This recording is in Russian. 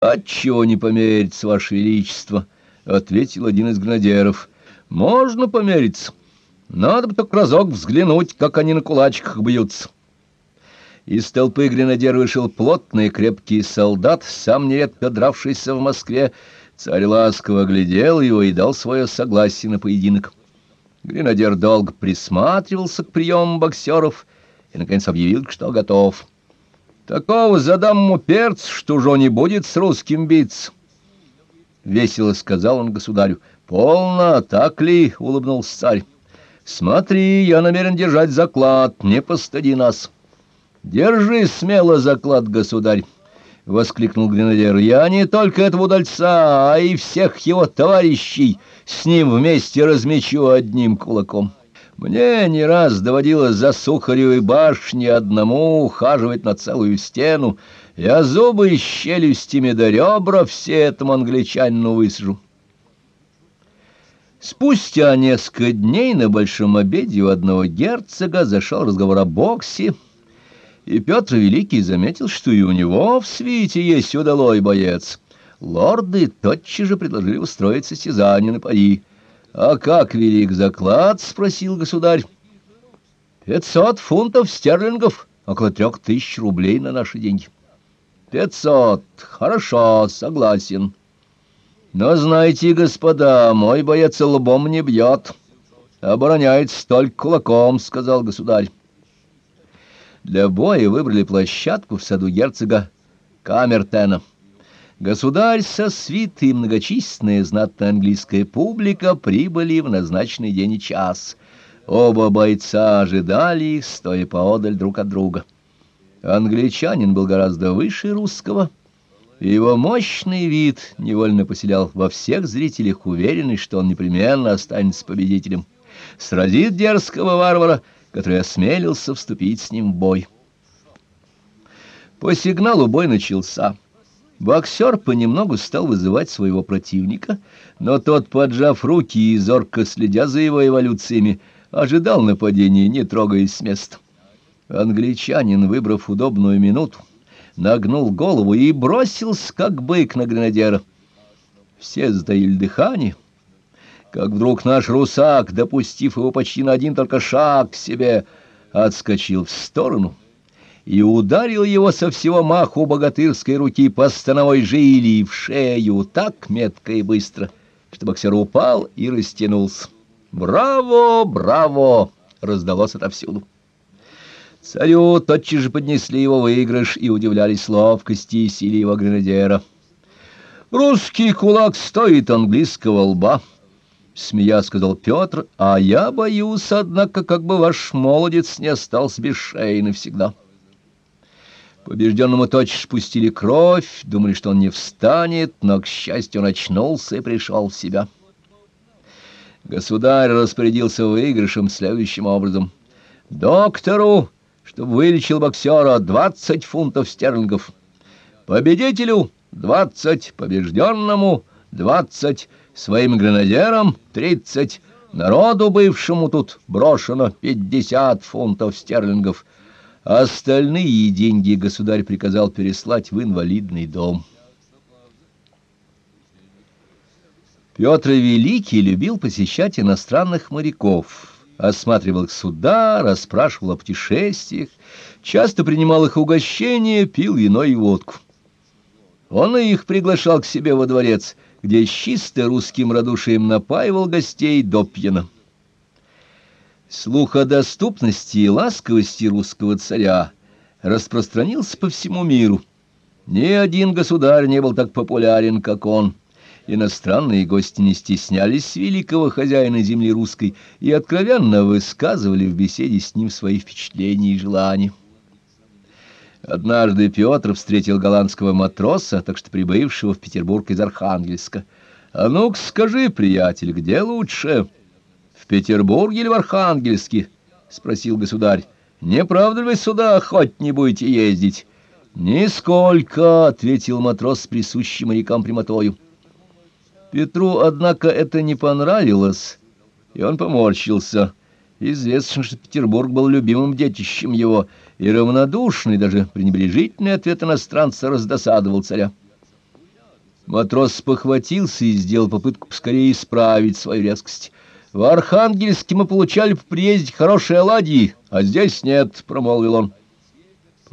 Отчего не помериться, Ваше Величество? — ответил один из гранадеров. — Можно помериться. Надо бы только разок взглянуть, как они на кулачках бьются. Из толпы гренадер вышел плотный крепкий солдат, сам нередко дравшийся в Москве. Царь ласково глядел его и дал свое согласие на поединок. Гренадер долго присматривался к приемам боксеров и, наконец, объявил, что готов. Такого задам ему перц, что уже не будет с русским биться. Весело сказал он государю. Полно, так ли? Улыбнулся царь. Смотри, я намерен держать заклад, не постыди нас. Держи смело заклад, государь. — воскликнул гренадер. — Я не только этого удальца, а и всех его товарищей с ним вместе размечу одним кулаком. Мне не раз доводилось за Сухаревой башни одному ухаживать на целую стену. Я зубы и щелюстями до ребра все этому англичанину высажу. Спустя несколько дней на большом обеде у одного герцога зашел разговор о боксе, и Петр Великий заметил, что и у него в свите есть удалой боец. Лорды тотчас же предложили устроить состязание на пари. — А как велик заклад? — спросил государь. — Пятьсот фунтов стерлингов, около трех тысяч рублей на наши деньги. — Пятьсот. Хорошо, согласен. Но знаете, господа, мой боец лбом не бьет. Обороняется только кулаком, — сказал государь. Для боя выбрали площадку в саду герцога Камертена. Государь со свитой и многочисленная знатная английская публика прибыли в назначенный день и час. Оба бойца ожидали их, стоя поодаль друг от друга. Англичанин был гораздо выше русского, его мощный вид невольно поселял во всех зрителях уверенность, что он непременно останется победителем. Сразит дерзкого варвара, который осмелился вступить с ним в бой. По сигналу бой начался. Боксер понемногу стал вызывать своего противника, но тот, поджав руки и зорко следя за его эволюциями, ожидал нападения, не трогаясь с места. Англичанин, выбрав удобную минуту, нагнул голову и бросился, как бык на гренадера. Все затаили дыхание, как вдруг наш русак, допустив его почти на один только шаг к себе, отскочил в сторону — и ударил его со всего маху богатырской руки по становой жили в шею так метко и быстро, что боксер упал и растянулся. «Браво! Браво!» — раздалось отовсюду. Царю тотчас же поднесли его выигрыш и удивлялись ловкости и силе его гренадера. «Русский кулак стоит английского лба», — смея сказал Петр, — «а я боюсь, однако, как бы ваш молодец не остался без шеи навсегда». Побежденному тотчас пустили кровь, думали, что он не встанет, но, к счастью, он очнулся и пришел в себя. Государь распорядился выигрышем следующим образом. «Доктору, чтобы вылечил боксера, двадцать фунтов стерлингов. Победителю — двадцать, побежденному — двадцать, своим гренадерам — тридцать, народу бывшему тут брошено пятьдесят фунтов стерлингов». А остальные деньги государь приказал переслать в инвалидный дом. Петр Великий любил посещать иностранных моряков, осматривал их суда, расспрашивал о путешествиях, часто принимал их угощения, пил вино и водку. Он и их приглашал к себе во дворец, где чисто русским радушием напаивал гостей до пьяна. Слух о доступности и ласковости русского царя распространился по всему миру. Ни один государь не был так популярен, как он. Иностранные гости не стеснялись великого хозяина земли русской и откровенно высказывали в беседе с ним свои впечатления и желания. Однажды Петр встретил голландского матроса, так что прибывшего в Петербург из Архангельска. «А ну-ка скажи, приятель, где лучше?» Петербурге или в Архангельске? — спросил государь. — Не правда ли вы сюда хоть не будете ездить? — Нисколько, — ответил матрос с присущим морякам прямотою. Петру, однако, это не понравилось, и он поморщился. Известно, что Петербург был любимым детищем его, и равнодушный, даже пренебрежительный ответ иностранца раздосадовал царя. Матрос спохватился и сделал попытку поскорее исправить свою резкость. «В Архангельске мы получали по приезде хорошие оладьи, а здесь нет», — промолвил он.